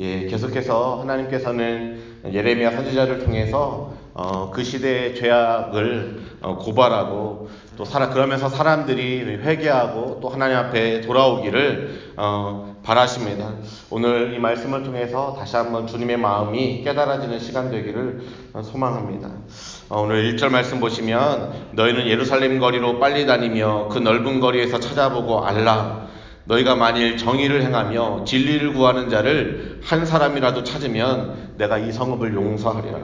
예, 계속해서 하나님께서는 예레미야 선지자를 통해서 어, 그 시대의 죄악을 어, 고발하고 또 살아 그러면서 사람들이 회개하고 또 하나님 앞에 돌아오기를 어, 바라십니다. 오늘 이 말씀을 통해서 다시 한번 주님의 마음이 깨달아지는 시간 되기를 소망합니다. 어, 오늘 1절 말씀 보시면 너희는 예루살렘 거리로 빨리 다니며 그 넓은 거리에서 찾아보고 알라 너희가 만일 정의를 행하며 진리를 구하는 자를 한 사람이라도 찾으면 내가 이 성읍을 용서하리라.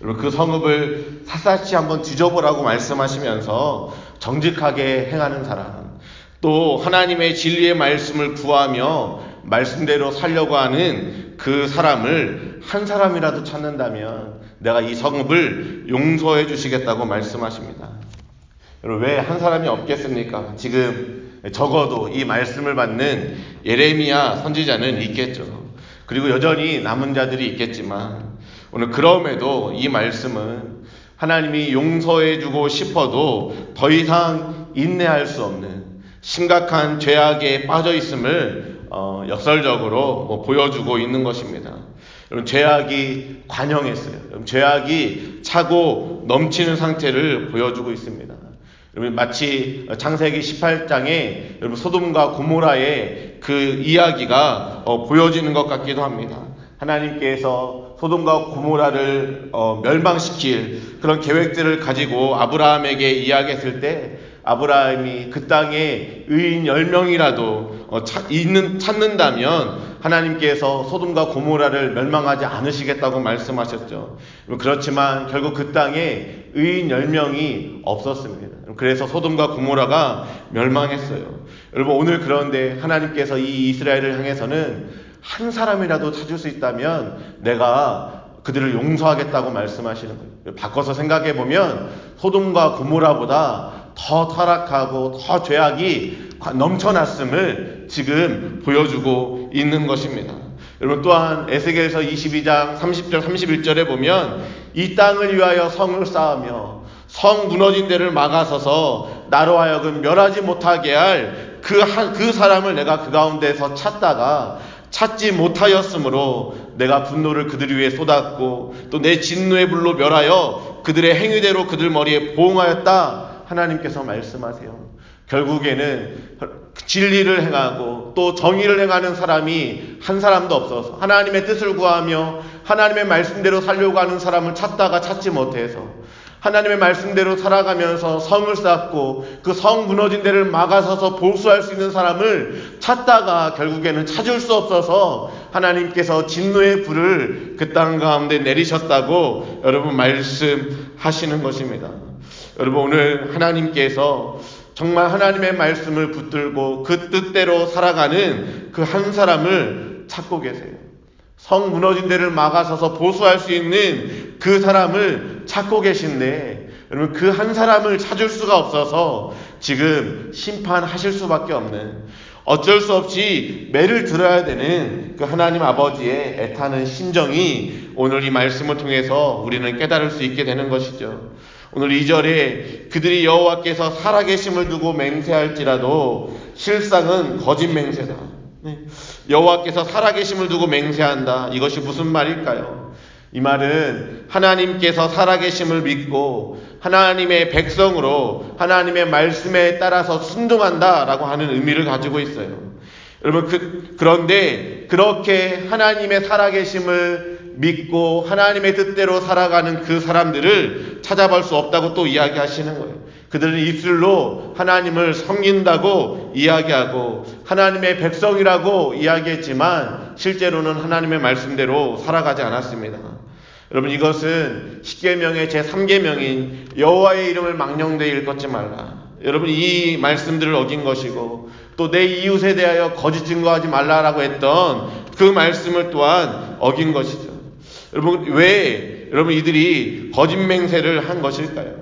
여러분 그 성읍을 샅샅이 한번 뒤져보라고 말씀하시면서 정직하게 행하는 사람, 또 하나님의 진리의 말씀을 구하며 말씀대로 살려고 하는 그 사람을 한 사람이라도 찾는다면 내가 이 성읍을 용서해 주시겠다고 말씀하십니다. 여러분 왜 한 사람이 없겠습니까? 지금 적어도 이 말씀을 받는 예레미야 선지자는 있겠죠. 그리고 여전히 남은 자들이 있겠지만 오늘 그럼에도 이 말씀은 하나님이 용서해 주고 싶어도 더 이상 인내할 수 없는 심각한 죄악에 빠져 있음을 어, 역설적으로 뭐 보여주고 있는 것입니다. 여러분 죄악이 관영했어요. 죄악이 차고 넘치는 상태를 보여주고 있습니다. 여러분 마치 창세기 18장에 여러분 소돔과 고모라의 그 이야기가 어, 보여지는 것 같기도 합니다. 하나님께서 소돔과 고모라를 어, 멸망시킬 그런 계획들을 가지고 아브라함에게 이야기했을 때 아브라함이 그 땅에 의인 10명이라도 어, 차, 있는, 찾는다면 하나님께서 소돔과 고모라를 멸망하지 않으시겠다고 말씀하셨죠. 그렇지만 결국 그 땅에 의인 10명이 없었습니다. 그래서 소돔과 고모라가 멸망했어요. 여러분 오늘 그런데 하나님께서 이 이스라엘을 향해서는 한 사람이라도 찾을 수 있다면 내가 그들을 용서하겠다고 말씀하시는 거예요. 바꿔서 생각해 보면 소돔과 고모라보다 더 타락하고 더 죄악이 넘쳐났음을 지금 보여주고 있는 것입니다. 여러분 또한 에스겔서 22장 30절 31절에 보면 이 땅을 위하여 성을 쌓으며 성 무너진 데를 막아서서 나로 하여금 멸하지 못하게 할그 그 사람을 내가 그 가운데서 찾다가 찾지 못하였으므로 내가 분노를 그들 위에 쏟았고 또 내 진노의 불로 멸하여 그들의 행위대로 그들 머리에 보응하였다 하나님께서 말씀하세요. 결국에는 진리를 행하고 또 정의를 행하는 사람이 한 사람도 없어서 하나님의 뜻을 구하며 하나님의 말씀대로 살려고 하는 사람을 찾다가 찾지 못해서 하나님의 말씀대로 살아가면서 성을 쌓고 그 성 무너진 데를 막아서서 보수할 수 있는 사람을 찾다가 결국에는 찾을 수 없어서 하나님께서 진노의 불을 그 땅 가운데 내리셨다고 여러분 말씀하시는 것입니다. 여러분 오늘 하나님께서 정말 하나님의 말씀을 붙들고 그 뜻대로 살아가는 그 한 사람을 찾고 계세요. 성 무너진 데를 막아서서 보수할 수 있는 그 사람을 찾고 계신데 여러분 그 한 사람을 찾을 수가 없어서 지금 심판하실 수밖에 없는 어쩔 수 없이 매를 들어야 되는 그 하나님 아버지의 애타는 심정이 오늘 이 말씀을 통해서 우리는 깨달을 수 있게 되는 것이죠. 오늘 2절에 그들이 여호와께서 살아계심을 두고 맹세할지라도 실상은 거짓 맹세다. 네. 여호와께서 살아계심을 두고 맹세한다. 이것이 무슨 말일까요? 이 말은 하나님께서 살아계심을 믿고 하나님의 백성으로 하나님의 말씀에 따라서 순종한다라고 하는 의미를 가지고 있어요. 여러분 그, 그런데 그렇게 하나님의 살아계심을 믿고 하나님의 뜻대로 살아가는 그 사람들을 찾아볼 수 없다고 또 이야기하시는 거예요. 그들은 입술로 하나님을 섬긴다고 이야기하고 하나님의 백성이라고 이야기했지만 실제로는 하나님의 말씀대로 살아가지 않았습니다. 여러분 이것은 십계명의 제 3계명인 여호와의 이름을 망령되이 읽지 말라. 여러분 이 말씀들을 어긴 것이고 또 내 이웃에 대하여 거짓 증거하지 말라라고 했던 그 말씀을 또한 어긴 것이죠. 여러분 왜 여러분 이들이 거짓 맹세를 한 것일까요?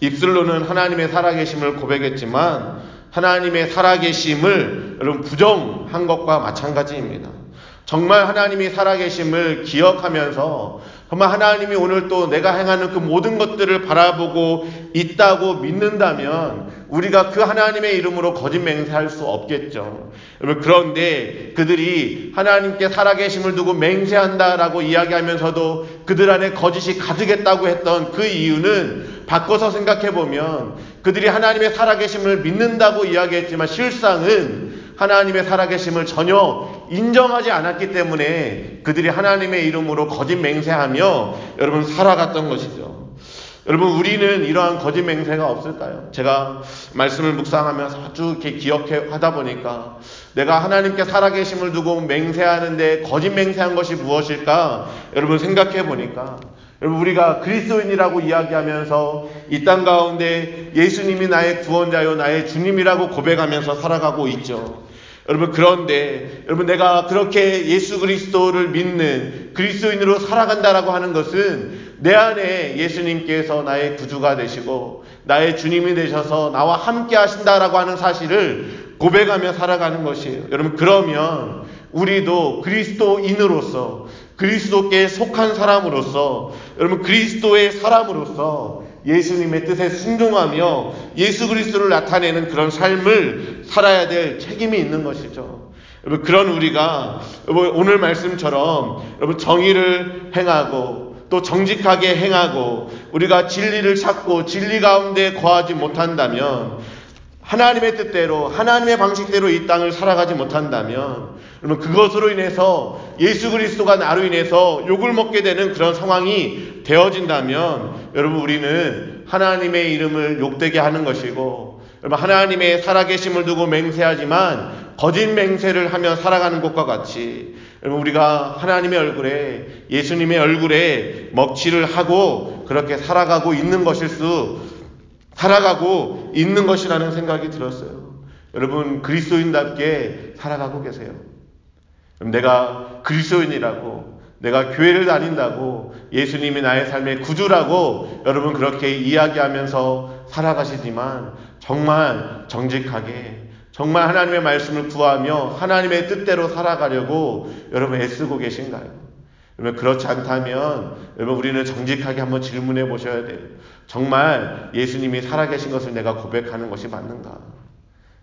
입술로는 하나님의 살아계심을 고백했지만 하나님의 살아계심을 여러분 부정한 것과 마찬가지입니다. 정말 하나님이 살아계심을 기억하면서 정말 하나님이 오늘 또 내가 행하는 그 모든 것들을 바라보고 있다고 믿는다면 우리가 그 하나님의 이름으로 거짓 맹세할 수 없겠죠. 여러분 그런데 그들이 하나님께 살아계심을 두고 맹세한다라고 이야기하면서도 그들 안에 거짓이 가득했다고 했던 그 이유는 바꿔서 생각해 보면 그들이 하나님의 살아계심을 믿는다고 이야기했지만 실상은 하나님의 살아계심을 전혀 인정하지 않았기 때문에 그들이 하나님의 이름으로 거짓 맹세하며 여러분 살아갔던 것이죠. 여러분 우리는 이러한 거짓 맹세가 없을까요? 제가 말씀을 묵상하면서 아주 이렇게 기억해 하다 보니까 내가 하나님께 살아계심을 두고 맹세하는데 거짓 맹세한 것이 무엇일까? 여러분 생각해 보니까 여러분 우리가 그리스도인이라고 이야기하면서 이 땅 가운데 예수님이 나의 구원자요 나의 주님이라고 고백하면서 살아가고 있죠. 여러분 그런데 여러분 내가 그렇게 예수 그리스도를 믿는 그리스도인으로 살아간다라고 하는 것은 내 안에 예수님께서 나의 구주가 되시고 나의 주님이 되셔서 나와 함께 하신다라고 하는 사실을 고백하며 살아가는 것이에요. 여러분 그러면 우리도 그리스도인으로서 그리스도께 속한 사람으로서 여러분 그리스도의 사람으로서 예수님의 뜻에 순종하며 예수 그리스도를 나타내는 그런 삶을 살아야 될 책임이 있는 것이죠. 여러분 그런 우리가 여러분 오늘 말씀처럼 여러분 정의를 행하고 또 정직하게 행하고 우리가 진리를 찾고 진리 가운데 거하지 못한다면 하나님의 뜻대로 하나님의 방식대로 이 땅을 살아가지 못한다면 여러분 그것으로 인해서 예수 그리스도가 나로 인해서 욕을 먹게 되는 그런 상황이 되어진다면 여러분 우리는 하나님의 이름을 욕되게 하는 것이고 여러분 하나님의 살아계심을 두고 맹세하지만 거짓 맹세를 하며 살아가는 것과 같이 여러분 우리가 하나님의 얼굴에 예수님의 얼굴에 먹칠을 하고 그렇게 살아가고 있는 것일 수 살아가고 있는 것이라는 생각이 들었어요. 여러분 그리스도인답게 살아가고 계세요. 내가 그리스도인이라고 내가 교회를 다닌다고 예수님이 나의 삶의 구주라고 여러분 그렇게 이야기하면서 살아가시지만 정말 정직하게 정말 하나님의 말씀을 구하며 하나님의 뜻대로 살아가려고 여러분 애쓰고 계신가요? 여러분 그렇지 않다면 여러분 우리는 정직하게 한번 질문해 보셔야 돼요. 정말 예수님이 살아계신 것을 내가 고백하는 것이 맞는가?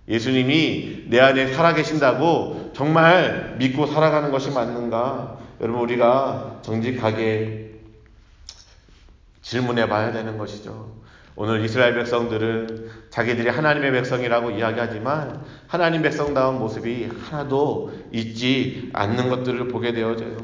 예수님이 내 안에 살아계신다고 정말 믿고 살아가는 것이 맞는가? 여러분 우리가 정직하게 질문해 봐야 되는 것이죠. 오늘 이스라엘 백성들은 자기들이 하나님의 백성이라고 이야기하지만 하나님 백성다운 모습이 하나도 있지 않는 것들을 보게 되어져요.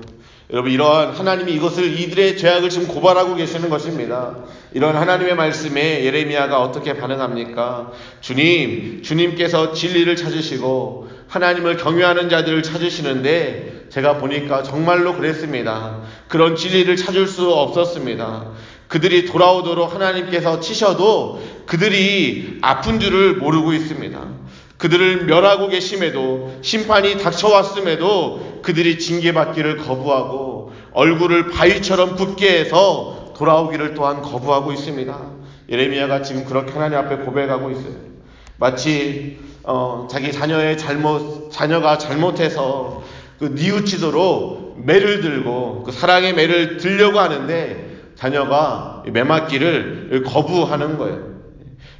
여러분 이러한 하나님이 이것을 이들의 죄악을 지금 고발하고 계시는 것입니다. 이런 하나님의 말씀에 예레미야가 어떻게 반응합니까? 주님, 주님께서 진리를 찾으시고 하나님을 경외하는 자들을 찾으시는데 제가 보니까 정말로 그랬습니다. 그런 진리를 찾을 수 없었습니다. 그들이 돌아오도록 하나님께서 치셔도 그들이 아픈 줄을 모르고 있습니다. 그들을 멸하고 계심에도 심판이 닥쳐왔음에도 그들이 징계받기를 거부하고 얼굴을 바위처럼 굳게 해서 돌아오기를 또한 거부하고 있습니다. 예레미야가 지금 그렇게 하나님 앞에 고백하고 있어요. 마치 어, 자기 자녀의 잘못 자녀가 잘못해서 그 뉘우치도록 매를 들고 그 사랑의 매를 들려고 하는데 자녀가 매맞기를 거부하는 거예요.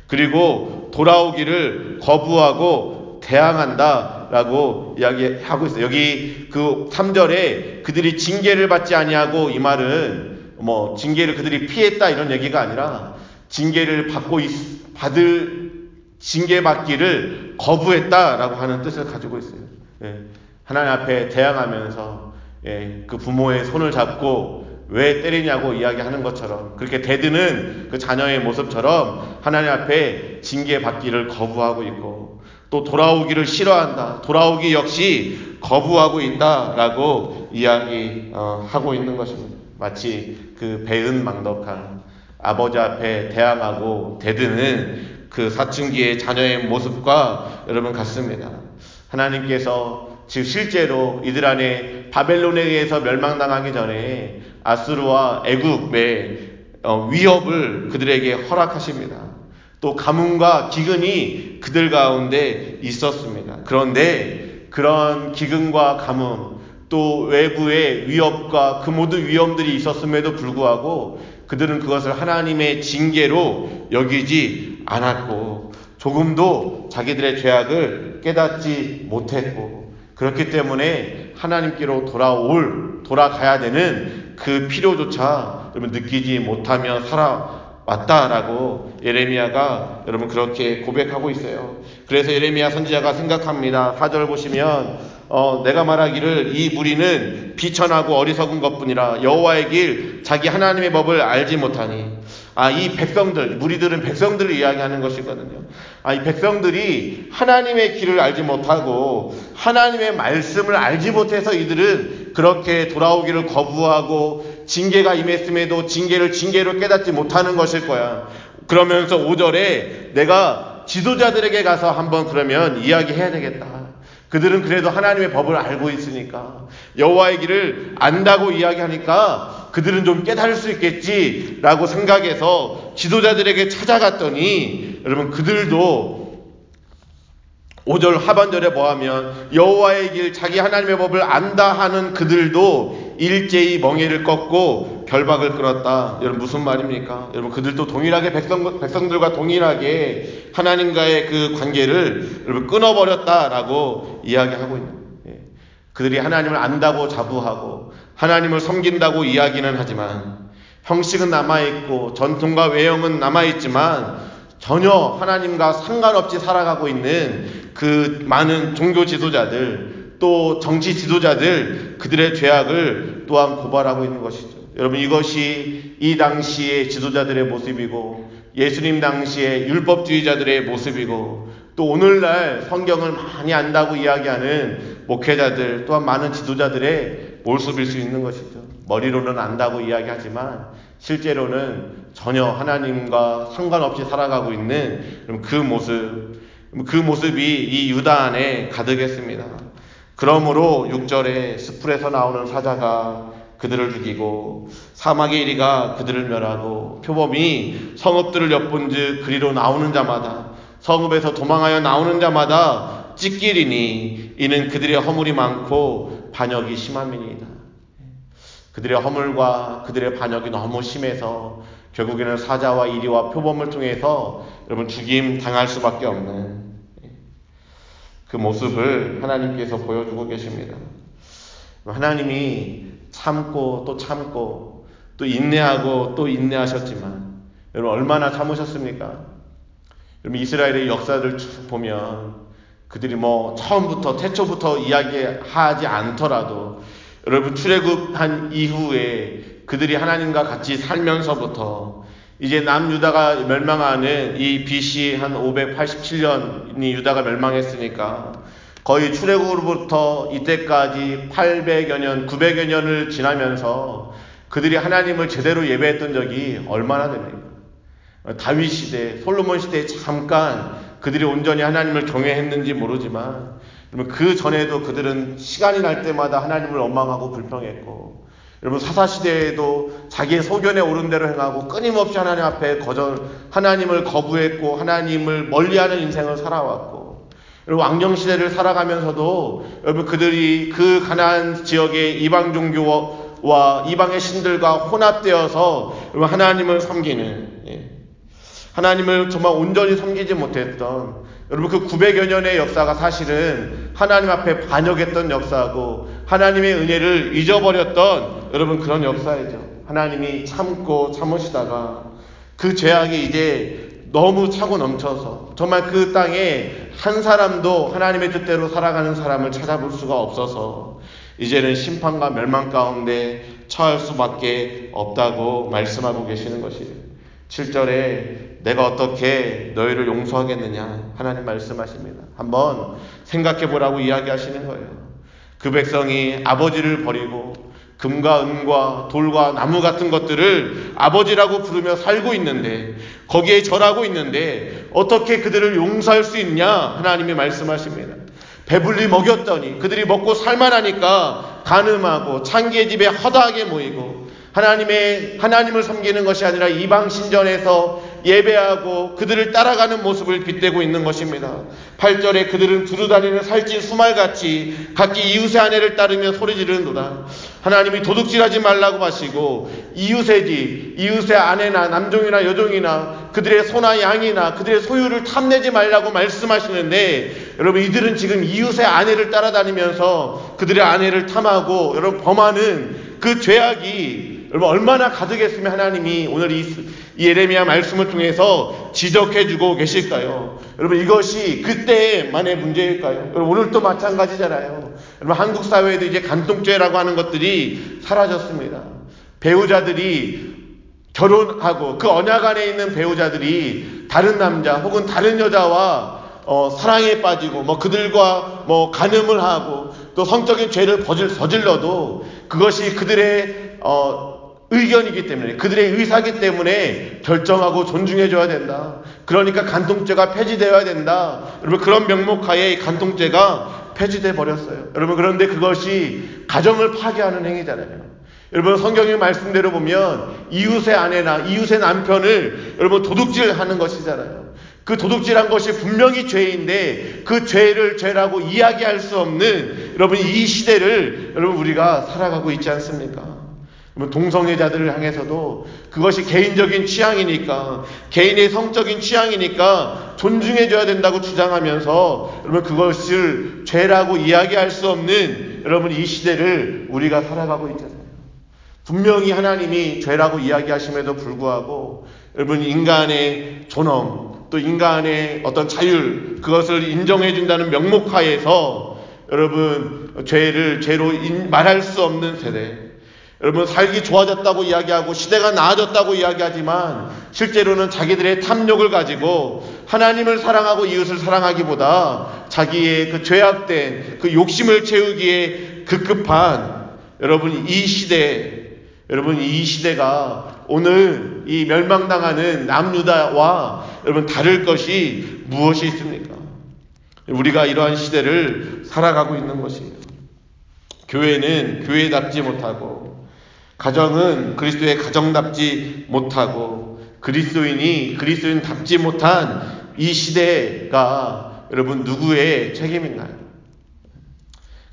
그리고 돌아오기를 거부하고 대항한다라고 이야기하고 있어요. 여기 그 3절에 그들이 징계를 받지 아니하고 이 말은 뭐 징계를 그들이 피했다 이런 얘기가 아니라 징계를 받고 있, 받을 징계 받기를 거부했다라고 하는 뜻을 가지고 있어요. 예. 하나님 앞에 대항하면서 예, 그 부모의 손을 잡고 왜 때리냐고 이야기하는 것처럼 그렇게 대드는 그 자녀의 모습처럼 하나님 앞에 징계 받기를 거부하고 있고 또 돌아오기를 싫어한다. 돌아오기 역시 거부하고 있다라고 이야기하고 있는 것입니다. 마치 그 배은망덕한 아버지 앞에 대항하고 대드는 그 사춘기의 자녀의 모습과 여러분 같습니다. 하나님께서 즉 실제로 이들 안에 바벨론에 의해서 멸망당하기 전에 아수르와 애굽의 어, 위협을 그들에게 허락하십니다. 또 가뭄과 기근이 그들 가운데 있었습니다. 그런데 그런 기근과 가뭄 또 외부의 위협과 그 모든 위험들이 있었음에도 불구하고 그들은 그것을 하나님의 징계로 여기지 않았고 조금도 자기들의 죄악을 깨닫지 못했고 그렇기 때문에 하나님께로 돌아올 돌아가야 되는 그 필요조차 여러분 느끼지 못하며 살아왔다라고 예레미야가 여러분 그렇게 고백하고 있어요. 그래서 예레미야 선지자가 생각합니다. 4절 보시면 어, 내가 말하기를 이 무리는 비천하고 어리석은 것뿐이라 여호와의 길 자기 하나님의 법을 알지 못하니 아, 이 백성들, 무리들은 백성들을 이야기하는 것이거든요. 아, 이 백성들이 하나님의 길을 알지 못하고 하나님의 말씀을 알지 못해서 이들은 그렇게 돌아오기를 거부하고 징계가 임했음에도 징계를 징계로 깨닫지 못하는 것일 거야. 그러면서 5절에 내가 지도자들에게 가서 한번 그러면 이야기해야 되겠다. 그들은 그래도 하나님의 법을 알고 있으니까 여호와의 길을 안다고 이야기하니까 그들은 좀 깨달을 수 있겠지라고 생각해서 지도자들에게 찾아갔더니 여러분 그들도 5절 하반절에 뭐하면 여호와의 길 자기 하나님의 법을 안다 하는 그들도 일제히 멍에를 꺾고 결박을 끌었다. 여러분 무슨 말입니까? 여러분 그들도 동일하게 백성, 백성들과 동일하게 하나님과의 그 관계를 여러분 끊어버렸다라고 이야기하고 있는 예. 그들이 하나님을 안다고 자부하고 하나님을 섬긴다고 이야기는 하지만 형식은 남아있고 전통과 외형은 남아있지만 전혀 하나님과 상관없이 살아가고 있는 그 많은 종교 지도자들 또 정치 지도자들 그들의 죄악을 또한 고발하고 있는 것이죠. 여러분 이것이 이 당시의 지도자들의 모습이고 예수님 당시의 율법주의자들의 모습이고 또 오늘날 성경을 많이 안다고 이야기하는 목회자들 또한 많은 지도자들의 모습일 수 있는 것이죠. 머리로는 안다고 이야기하지만 실제로는 전혀 하나님과 상관없이 살아가고 있는 그 모습, 그 모습이 이 유다 안에 가득했습니다. 그러므로 6절에 스풀에서 나오는 사자가 그들을 죽이고 사막의 이리가 그들을 멸하고 표범이 성읍들을 엿본즉 그리로 나오는 자마다 성읍에서 도망하여 나오는 자마다 찢기리니 이는 그들의 허물이 많고 반역이 심함이니이다. 그들의 허물과 그들의 반역이 너무 심해서 결국에는 사자와 이리와 표범을 통해서 여러분 죽임 당할 수밖에 없는 그 모습을 하나님께서 보여주고 계십니다. 하나님이 참고 또 참고 또 인내하고 또 인내하셨지만 여러분 얼마나 참으셨습니까? 여러분 이스라엘의 역사를 보면 그들이 뭐 처음부터 태초부터 이야기하지 않더라도 여러분 출애굽한 이후에 그들이 하나님과 같이 살면서부터 이제 남유다가 멸망하는 이 BC 한 587년이 유다가 멸망했으니까 거의 출애굽으로부터 이때까지 800여 년, 900여 년을 지나면서 그들이 하나님을 제대로 예배했던 적이 얼마나 됩니까? 다윗 시대, 솔로몬 시대에 잠깐 그들이 온전히 하나님을 경외했는지 모르지만 그 전에도 그들은 시간이 날 때마다 하나님을 원망하고 불평했고 여러분 사사 시대에도 자기의 소견에 오른 대로 행하고 끊임없이 하나님 앞에 거절 하나님을 거부했고 하나님을 멀리하는 인생을 살아왔고 여러분 왕정 시대를 살아가면서도 여러분 그들이 그 가나안 지역의 이방 종교와 이방의 신들과 혼합되어서 여러분 하나님을 섬기는 예. 하나님을 정말 온전히 섬기지 못했던 여러분 그 900여 년의 역사가 사실은 하나님 앞에 반역했던 역사고 하나님의 은혜를 잊어버렸던 여러분 그런 역사이죠. 하나님이 참고 참으시다가 그 죄악이 이제 너무 차고 넘쳐서 정말 그 땅에 한 사람도 하나님의 뜻대로 살아가는 사람을 찾아볼 수가 없어서 이제는 심판과 멸망 가운데 처할 수밖에 없다고 말씀하고 계시는 것이에요. 7절에 내가 어떻게 너희를 용서하겠느냐 하나님 말씀하십니다. 한번 생각해 보라고 이야기하시는 거예요. 그 백성이 아버지를 버리고 금과 은과 돌과 나무 같은 것들을 아버지라고 부르며 살고 있는데 거기에 절하고 있는데 어떻게 그들을 용서할 수 있냐 하나님이 말씀하십니다. 배불리 먹였더니 그들이 먹고 살만하니까 가늠하고 창기의 집에 허다하게 모이고 하나님의 하나님을 섬기는 것이 아니라 이방 신전에서 예배하고 그들을 따라가는 모습을 빗대고 있는 것입니다. 8절에 그들은 두루다니는 살찐 수말같이 각기 이웃의 아내를 따르며 소리 지르는도다. 하나님이 도둑질하지 말라고 하시고 이웃의 집, 이웃의 아내나 남종이나 여종이나 그들의 소나 양이나 그들의 소유를 탐내지 말라고 말씀하시는데 여러분 이들은 지금 이웃의 아내를 따라다니면서 그들의 아내를 탐하고 여러분 범하는 그 죄악이 여러분 얼마나 가득했으면 하나님이 오늘 이, 이 예레미야 말씀을 통해서 지적해 주고 계실까요? 여러분 이것이 그때만의 문제일까요? 여러분 오늘도 마찬가지잖아요. 여러분 한국 사회에도 이제 간통죄라고 하는 것들이 사라졌습니다. 배우자들이 결혼하고 그 언약 안에 있는 배우자들이 다른 남자 혹은 다른 여자와 어, 사랑에 빠지고 뭐 그들과 뭐 간음을 하고 또 성적인 죄를 저질러도 그것이 그들의 어, 의견이기 때문에 그들의 의사기 때문에 결정하고 존중해줘야 된다. 그러니까 간통죄가 폐지되어야 된다. 여러분 그런 명목하에 간통죄가 폐지돼 버렸어요. 여러분 그런데 그것이 가정을 파괴하는 행위잖아요. 여러분 성경의 말씀대로 보면 이웃의 아내나 이웃의 남편을 여러분 도둑질하는 것이잖아요. 그 도둑질한 것이 분명히 죄인데 그 죄를 죄라고 이야기할 수 없는 여러분 이 시대를 여러분 우리가 살아가고 있지 않습니까? 동성애자들을 향해서도 그것이 개인적인 취향이니까 개인의 성적인 취향이니까 존중해줘야 된다고 주장하면서 여러분 그것을 죄라고 이야기할 수 없는 여러분 이 시대를 우리가 살아가고 있잖아요. 분명히 하나님이 죄라고 이야기하심에도 불구하고 여러분 인간의 존엄 또 인간의 어떤 자율 그것을 인정해 준다는 명목하에서 여러분 죄를 죄로 말할 수 없는 세대 여러분 살기 좋아졌다고 이야기하고 시대가 나아졌다고 이야기하지만 실제로는 자기들의 탐욕을 가지고 하나님을 사랑하고 이웃을 사랑하기보다 자기의 그 죄악된 그 욕심을 채우기에 급급한 여러분 이 시대 여러분 이 시대가 오늘 이 멸망당하는 남유다와 여러분 다를 것이 무엇이 있습니까? 우리가 이러한 시대를 살아가고 있는 것이에요. 교회는 교회답지 못하고 가정은 그리스도의 가정답지 못하고 그리스도인이 그리스도인답지 못한 이 시대가 여러분 누구의 책임인가요?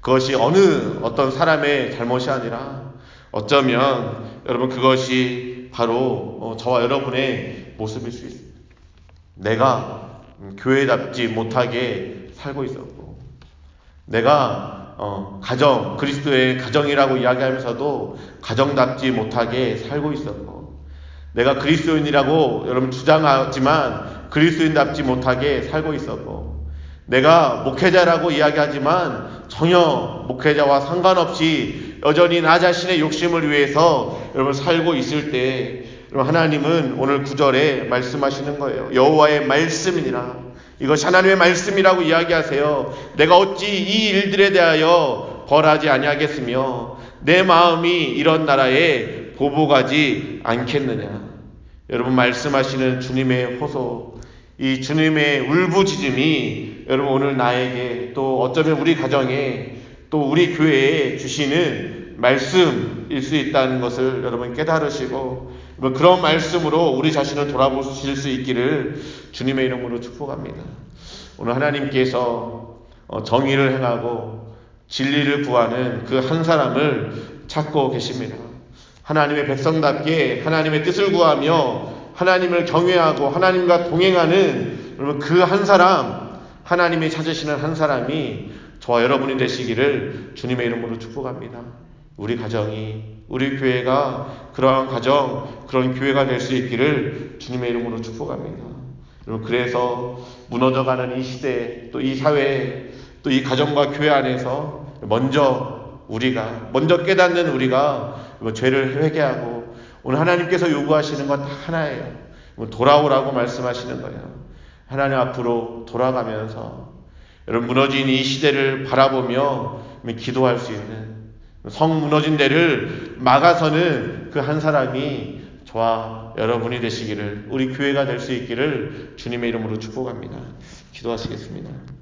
그것이 어느 어떤 사람의 잘못이 아니라 어쩌면 여러분 그것이 바로 어, 저와 여러분의 모습일 수 있습니다. 내가 교회답지 못하게 살고 있었고 내가 어, 가정, 그리스도의 가정이라고 이야기하면서도 가정답지 못하게 살고 있었고, 내가 그리스도인이라고 여러분 주장하지만 그리스도인답지 못하게 살고 있었고, 내가 목회자라고 이야기하지만 전혀 목회자와 상관없이 여전히 나 자신의 욕심을 위해서 여러분 살고 있을 때 하나님은 오늘 구절에 말씀하시는 거예요. 여호와의 말씀이니라. 이것이 하나님의 말씀이라고 이야기하세요. 내가 어찌 이 일들에 대하여 벌하지 아니하겠으며 내 마음이 이런 나라에 보복하지 않겠느냐. 여러분 말씀하시는 주님의 호소, 이 주님의 울부짖음이 여러분 오늘 나에게 또 어쩌면 우리 가정에 또 우리 교회에 주시는 말씀일 수 있다는 것을 여러분 깨달으시고 뭐 그런 말씀으로 우리 자신을 돌아보실 수 있기를 주님의 이름으로 축복합니다. 오늘 하나님께서 어, 정의를 행하고 진리를 구하는 그 한 사람을 찾고 계십니다. 하나님의 백성답게 하나님의 뜻을 구하며 하나님을 경외하고 하나님과 동행하는 여러분 그 한 사람 하나님이 찾으시는 한 사람이 저와 여러분이 되시기를 주님의 이름으로 축복합니다. 우리 가정이, 우리 교회가 그러한 가정, 그런 교회가 될 수 있기를 주님의 이름으로 축복합니다. 여러분, 그래서 무너져가는 이 시대, 또이 사회, 또이 가정과 교회 안에서 먼저 우리가, 먼저 깨닫는 우리가 죄를 회개하고 오늘 하나님께서 요구하시는 건 다 하나예요. 돌아오라고 말씀하시는 거예요. 하나님 앞으로 돌아가면서 여러분 무너진 이 시대를 바라보며 기도할 수 있는 성 무너진 데를 막아서는 그 한 사람이 저와 여러분이 되시기를 우리 교회가 될 수 있기를 주님의 이름으로 축복합니다. 기도하시겠습니다.